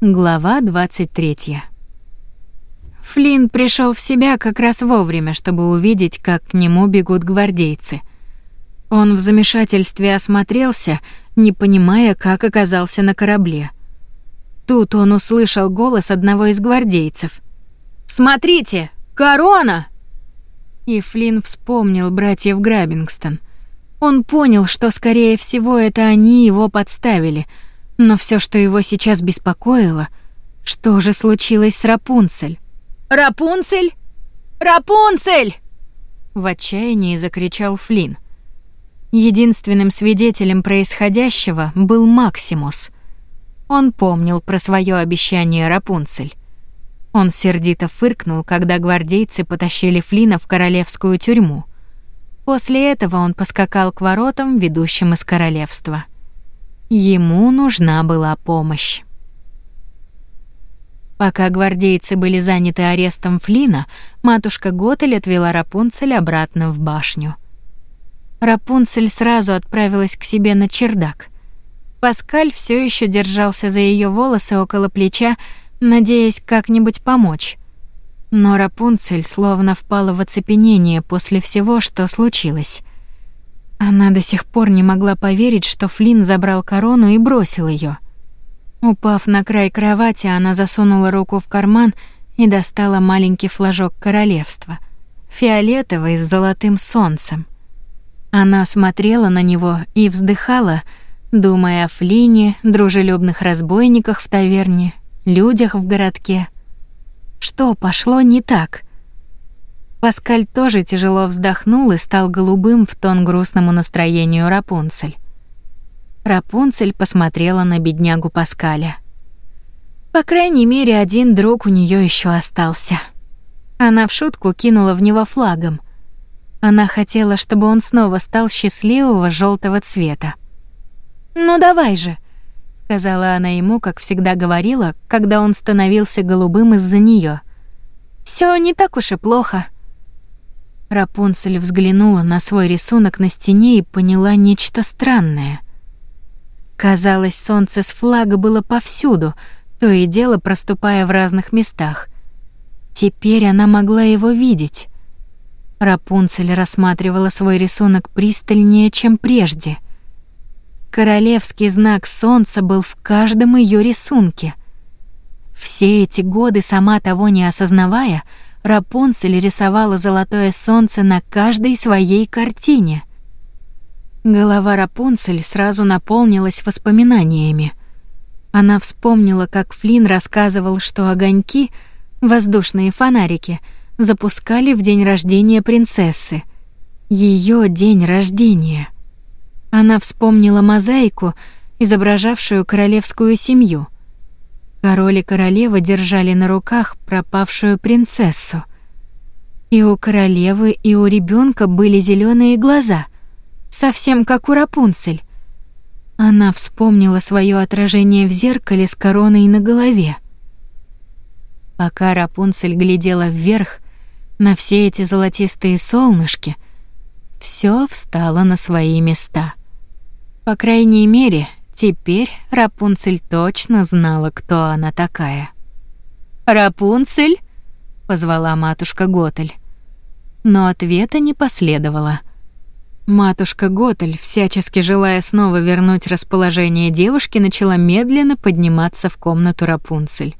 Глава 23. Флинн пришел в себя как раз вовремя, чтобы увидеть, как к нему бегут гвардейцы. Он в замешательстве осмотрелся, не понимая, как оказался на корабле. Тут он услышал голос одного из гвардейцев. «Смотрите! Корона!» И Флинн вспомнил братьев Грабингстон. Он понял, что, скорее всего, это они его подставили, но все, что его сейчас беспокоило, что же случилось с Рапунцель? «Рапунцель! Рапунцель!» В отчаянии закричал Флинн. Единственным свидетелем происходящего был Максимус. Он помнил про свое обещание Рапунцель. Он сердито фыркнул, когда гвардейцы потащили Флина в королевскую тюрьму. После этого он поскакал к воротам, ведущим из королевства. Ему нужна была помощь. Пока гвардейцы были заняты арестом Флина, матушка Готель отвела Рапунцель обратно в башню. Рапунцель сразу отправилась к себе на чердак. Паскаль все еще держался за ее волосы около плеча, надеясь как-нибудь помочь. Но Рапунцель словно впала в оцепенение после всего, что случилось. Она до сих пор не могла поверить, что Флинн забрал корону и бросил ее. Упав на край кровати, она засунула руку в карман и достала маленький флажок королевства, фиолетовый с золотым солнцем. Она смотрела на него и вздыхала, думая о Флине, дружелюбных разбойниках в таверне людях в городке. Что пошло не так? Паскаль тоже тяжело вздохнул и стал голубым в тон грустному настроению Рапунцель. Рапунцель посмотрела на беднягу Паскаля. По крайней мере, один друг у нее еще остался. Она в шутку кинула в него флагом. Она хотела, чтобы он снова стал счастливого желтого цвета. «Ну давай же, сказала она ему, как всегда говорила, когда он становился голубым из-за нее. Все не так уж и плохо. Рапунцель взглянула на свой рисунок на стене и поняла нечто странное. Казалось, солнце с флага было повсюду, то и дело проступая в разных местах. Теперь она могла его видеть. Рапунцель рассматривала свой рисунок пристальнее, чем прежде. Королевский знак солнца был в каждом ее рисунке. Все эти годы, сама того не осознавая, Рапунцель рисовала золотое солнце на каждой своей картине. Голова Рапунцель сразу наполнилась воспоминаниями. Она вспомнила, как Флин рассказывал, что огоньки, воздушные фонарики, запускали в день рождения принцессы. Ее день рождения. Она вспомнила мозаику, изображавшую королевскую семью. Король и королева держали на руках пропавшую принцессу. И у королевы, и у ребенка были зеленые глаза, совсем как у Рапунцель. Она вспомнила свое отражение в зеркале с короной на голове. Пока Рапунцель глядела вверх на все эти золотистые солнышки, все встало на свои места. По крайней мере, теперь Рапунцель точно знала, кто она такая. «Рапунцель?» — позвала матушка Готель. Но ответа не последовало. Матушка Готель, всячески желая снова вернуть расположение девушки, начала медленно подниматься в комнату Рапунцель.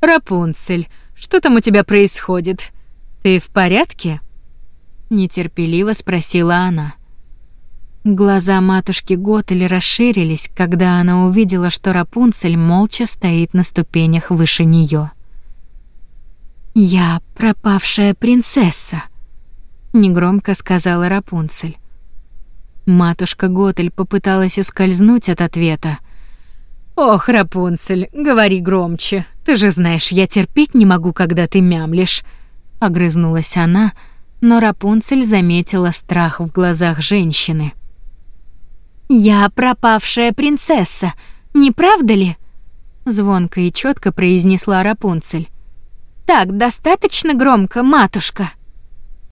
«Рапунцель, что там у тебя происходит? Ты в порядке?» Нетерпеливо спросила она. Глаза матушки Готели расширились, когда она увидела, что Рапунцель молча стоит на ступенях выше нее. «Я пропавшая принцесса», — негромко сказала Рапунцель. Матушка Готель попыталась ускользнуть от ответа. «Ох, Рапунцель, говори громче. Ты же знаешь, я терпеть не могу, когда ты мямлишь», — огрызнулась она, но Рапунцель заметила страх в глазах женщины. «Я пропавшая принцесса, не правда ли?» Звонко и четко произнесла Рапунцель. «Так достаточно громко, матушка?»